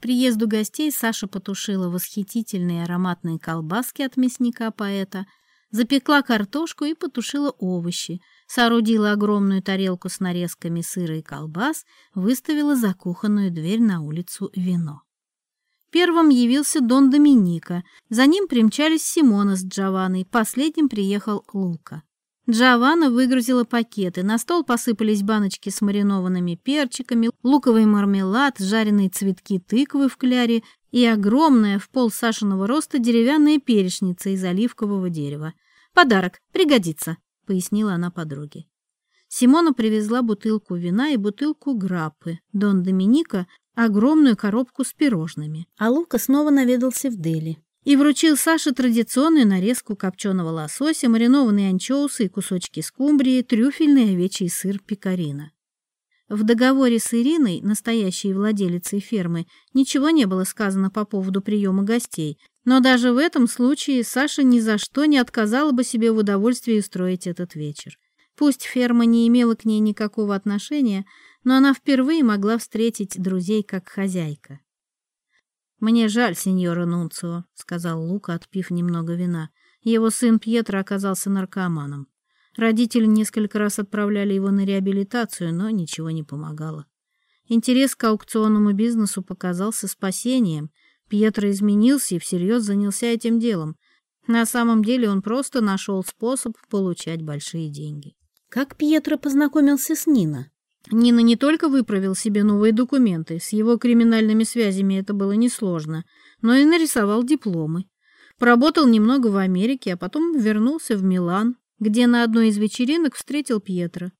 приезду гостей Саша потушила восхитительные ароматные колбаски от мясника-поэта, запекла картошку и потушила овощи, соорудила огромную тарелку с нарезками сыра и колбас, выставила за кухонную дверь на улицу вино. Первым явился Дон Доминика, за ним примчались Симона с Джованой, последним приехал Лука. Джованна выгрузила пакеты. На стол посыпались баночки с маринованными перчиками, луковый мармелад, жареные цветки тыквы в кляре и огромная в пол Сашиного роста деревянная перечница из оливкового дерева. «Подарок, пригодится», — пояснила она подруге. Симона привезла бутылку вина и бутылку граппы. Дон Доминика — огромную коробку с пирожными. А Лука снова наведался в Дели и вручил Саше традиционную нарезку копченого лосося, маринованные анчоусы и кусочки скумбрии, трюфельный овечий сыр пекарина. В договоре с Ириной, настоящей владелицей фермы, ничего не было сказано по поводу приема гостей, но даже в этом случае Саша ни за что не отказала бы себе в удовольствии устроить этот вечер. Пусть ферма не имела к ней никакого отношения, но она впервые могла встретить друзей как хозяйка. «Мне жаль, сеньора Нунцио», — сказал Лука, отпив немного вина. Его сын Пьетро оказался наркоманом. Родители несколько раз отправляли его на реабилитацию, но ничего не помогало. Интерес к аукционному бизнесу показался спасением. Пьетро изменился и всерьез занялся этим делом. На самом деле он просто нашел способ получать большие деньги. Как Пьетро познакомился с Нино? Нина не только выправил себе новые документы, с его криминальными связями это было несложно, но и нарисовал дипломы. Поработал немного в Америке, а потом вернулся в Милан, где на одной из вечеринок встретил Пьетро.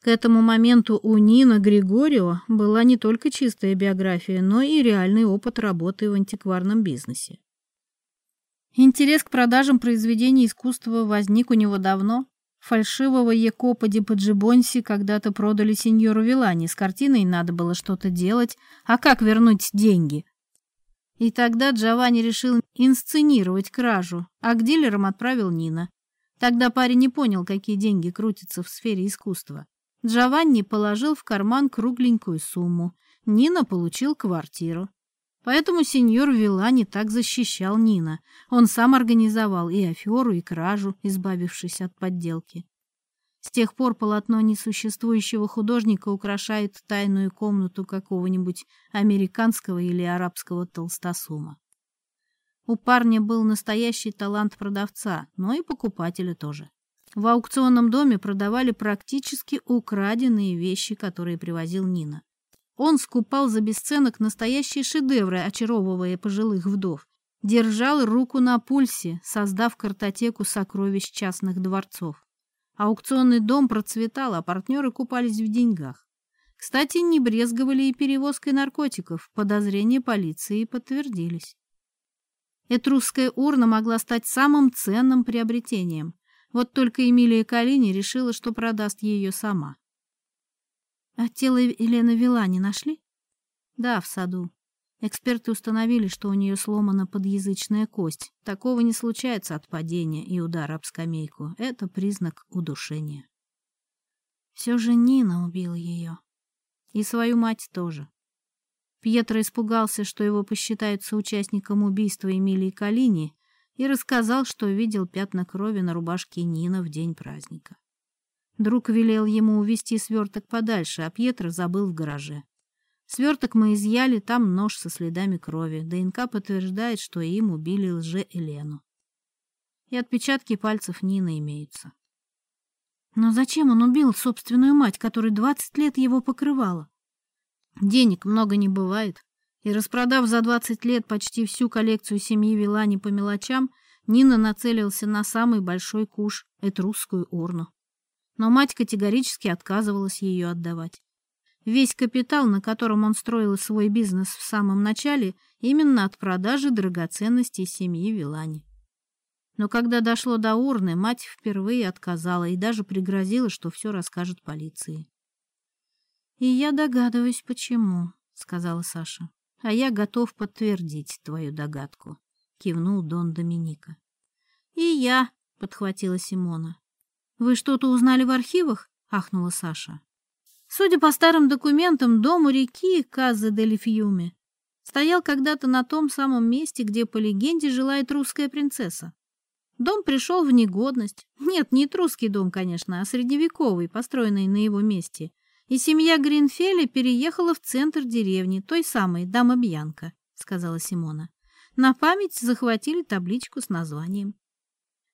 К этому моменту у Нина Григорио была не только чистая биография, но и реальный опыт работы в антикварном бизнесе. Интерес к продажам произведений искусства возник у него давно, Фальшивого Якопа де Паджибонси когда-то продали сеньору Вилани. С картиной надо было что-то делать. А как вернуть деньги? И тогда Джованни решил инсценировать кражу, а к дилерам отправил Нина. Тогда парень не понял, какие деньги крутятся в сфере искусства. Джованни положил в карман кругленькую сумму. Нина получил квартиру. Поэтому сеньор Вилла не так защищал Нина. Он сам организовал и аферу, и кражу, избавившись от подделки. С тех пор полотно несуществующего художника украшает тайную комнату какого-нибудь американского или арабского толстосума. У парня был настоящий талант продавца, но и покупателя тоже. В аукционном доме продавали практически украденные вещи, которые привозил Нина. Он скупал за бесценок настоящие шедевры, очаровывая пожилых вдов. Держал руку на пульсе, создав картотеку сокровищ частных дворцов. Аукционный дом процветал, а партнеры купались в деньгах. Кстати, не брезговали и перевозкой наркотиков. Подозрения полиции подтвердились. Этрусская урна могла стать самым ценным приобретением. Вот только Эмилия Калини решила, что продаст ее сама. А тело Елены Вела не нашли? Да, в саду. Эксперты установили, что у нее сломана подъязычная кость. Такого не случается от падения и удара об скамейку. Это признак удушения. Все же Нина убила ее. И свою мать тоже. Пьетро испугался, что его посчитают соучастником убийства Эмилии Калини, и рассказал, что видел пятна крови на рубашке Нина в день праздника. Друг велел ему увести сверток подальше, а Пьетро забыл в гараже. Сверток мы изъяли, там нож со следами крови. ДНК подтверждает, что им убили лже-Елену. И отпечатки пальцев Нины имеются. Но зачем он убил собственную мать, которая двадцать лет его покрывала? Денег много не бывает. И распродав за двадцать лет почти всю коллекцию семьи Вилани по мелочам, Нина нацелился на самый большой куш — эту русскую урну но мать категорически отказывалась ее отдавать. Весь капитал, на котором он строил свой бизнес в самом начале, именно от продажи драгоценностей семьи Вилани. Но когда дошло до урны, мать впервые отказала и даже пригрозила, что все расскажет полиции. «И я догадываюсь, почему», — сказала Саша. «А я готов подтвердить твою догадку», — кивнул Дон Доминика. «И я», — подхватила Симона. «Вы что-то узнали в архивах?» — ахнула Саша. «Судя по старым документам, дом у реки Каза дель Фьюме стоял когда-то на том самом месте, где, по легенде, жила и принцесса. Дом пришел в негодность. Нет, не трусский дом, конечно, а средневековый, построенный на его месте. И семья Гринфеля переехала в центр деревни, той самой, дама Бьянка», — сказала Симона. На память захватили табличку с названием.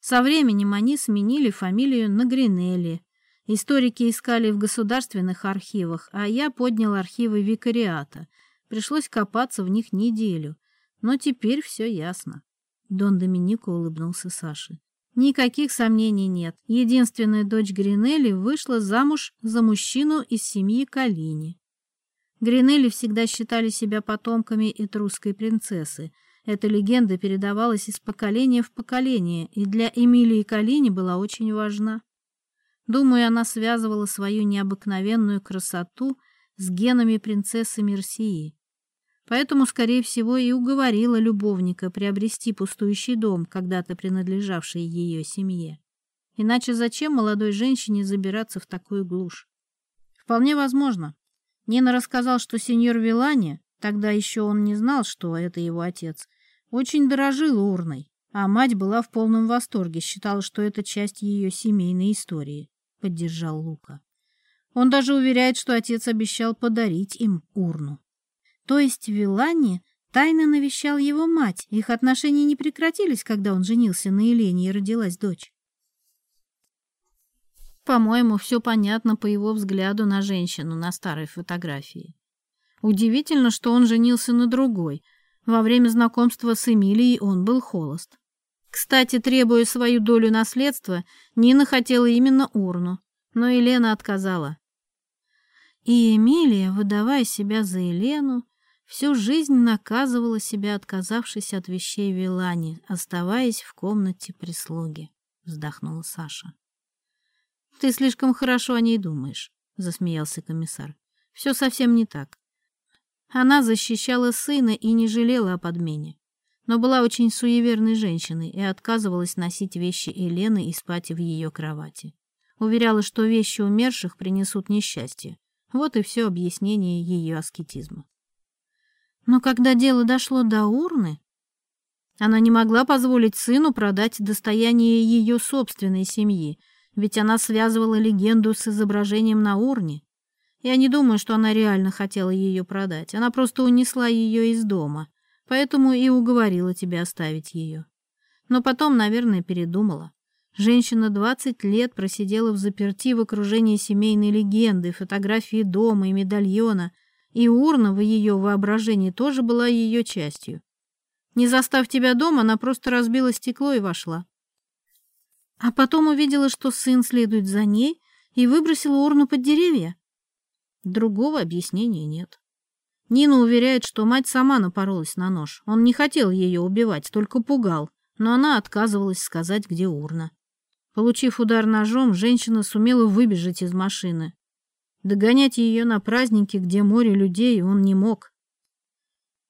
Со временем они сменили фамилию на Гринелли. Историки искали в государственных архивах, а я поднял архивы викариата. Пришлось копаться в них неделю. Но теперь все ясно. Дон Доминико улыбнулся Саше. Никаких сомнений нет. Единственная дочь Гринелли вышла замуж за мужчину из семьи Калини. Гринелли всегда считали себя потомками этрусской принцессы – эта легенда передавалась из поколения в поколение, и для Эмилии Калини была очень важна. Думаю, она связывала свою необыкновенную красоту с генами принцессы Мерсии. Поэтому, скорее всего, и уговорила любовника приобрести пустующий дом, когда-то принадлежавший ее семье. Иначе зачем молодой женщине забираться в такую глушь? Вполне возможно. Нина рассказал, что сеньор Вилани, тогда еще он не знал, что это его отец, очень дорожил урной, а мать была в полном восторге, считала, что это часть ее семейной истории, — поддержал Лука. Он даже уверяет, что отец обещал подарить им урну. То есть Вилани тайно навещал его мать, их отношения не прекратились, когда он женился на Елене и родилась дочь. По-моему, все понятно по его взгляду на женщину на старой фотографии. Удивительно, что он женился на другой — во время знакомства с Эмилией он был холост. Кстати, требуя свою долю наследства, Нина хотела именно урну, но Елена отказала. И Эмилия, выдавая себя за Елену, всю жизнь наказывала себя, отказавшись от вещей Вилани, оставаясь в комнате прислуги, — вздохнула Саша. — Ты слишком хорошо о ней думаешь, — засмеялся комиссар. — Все совсем не так. Она защищала сына и не жалела о подмене, но была очень суеверной женщиной и отказывалась носить вещи Елены и спать в ее кровати. Уверяла, что вещи умерших принесут несчастье. Вот и все объяснение ее аскетизма. Но когда дело дошло до урны, она не могла позволить сыну продать достояние ее собственной семьи, ведь она связывала легенду с изображением на урне. Я не думаю, что она реально хотела ее продать. Она просто унесла ее из дома, поэтому и уговорила тебя оставить ее. Но потом, наверное, передумала. Женщина 20 лет просидела в заперти в окружении семейной легенды, фотографии дома и медальона, и урна в ее воображении тоже была ее частью. Не застав тебя дома, она просто разбила стекло и вошла. А потом увидела, что сын следует за ней, и выбросила урну под деревья. Другого объяснения нет. Нина уверяет, что мать сама напоролась на нож. Он не хотел ее убивать, только пугал, но она отказывалась сказать, где урна. Получив удар ножом, женщина сумела выбежать из машины. Догонять ее на празднике, где море людей, он не мог.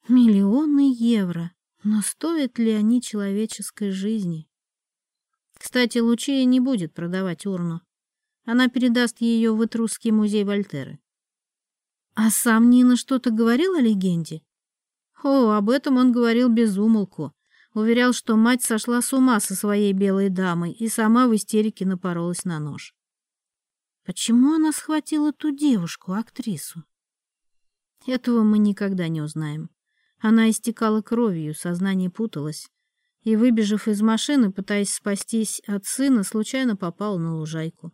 Миллионы евро. Но стоят ли они человеческой жизни? Кстати, Лучия не будет продавать урну. Она передаст ее в Этрусский музей Вольтеры. А сам Нина что-то говорил о легенде? О, об этом он говорил без умолку. Уверял, что мать сошла с ума со своей белой дамой и сама в истерике напоролась на нож. Почему она схватила ту девушку, актрису? Этого мы никогда не узнаем. Она истекала кровью, сознание путалось. И, выбежав из машины, пытаясь спастись от сына, случайно попала на лужайку.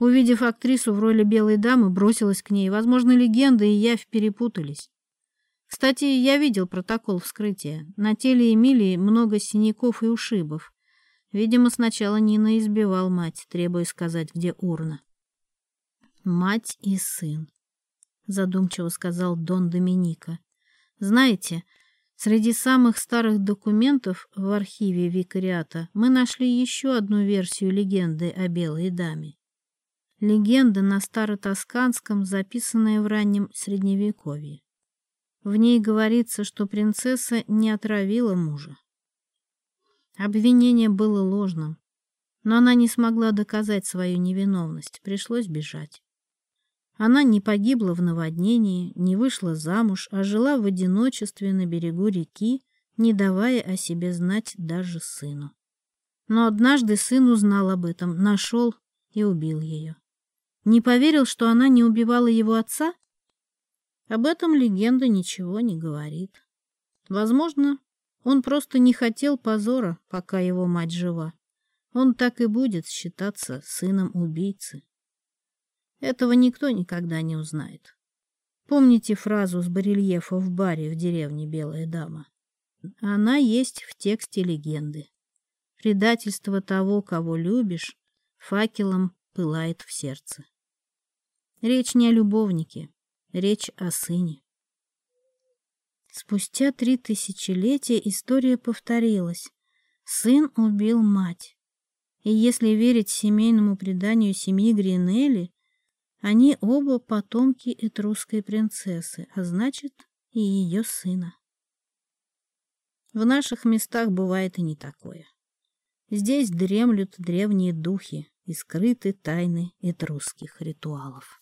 Увидев актрису в роли белой дамы, бросилась к ней. Возможно, легенда и я перепутались. Кстати, я видел протокол вскрытия. На теле Эмилии много синяков и ушибов. Видимо, сначала Нина избивал мать, требуя сказать, где урна. «Мать и сын», — задумчиво сказал Дон Доминика. «Знаете, среди самых старых документов в архиве викариата мы нашли еще одну версию легенды о белой даме. Легенда на Старотасканском, записанная в раннем Средневековье. В ней говорится, что принцесса не отравила мужа. Обвинение было ложным, но она не смогла доказать свою невиновность, пришлось бежать. Она не погибла в наводнении, не вышла замуж, а жила в одиночестве на берегу реки, не давая о себе знать даже сыну. Но однажды сын узнал об этом, нашел и убил ее. Не поверил, что она не убивала его отца? Об этом легенда ничего не говорит. Возможно, он просто не хотел позора, пока его мать жива. Он так и будет считаться сыном убийцы. Этого никто никогда не узнает. Помните фразу с барельефа в баре в деревне «Белая дама»? Она есть в тексте легенды. Предательство того, кого любишь, факелом пылает в сердце. Речь не о любовнике, речь о сыне. Спустя три тысячелетия история повторилась. Сын убил мать. И если верить семейному преданию семьи Гринелли, они оба потомки этрусской принцессы, а значит, и ее сына. В наших местах бывает и не такое. Здесь дремлют древние духи и скрыты тайны этрусских ритуалов.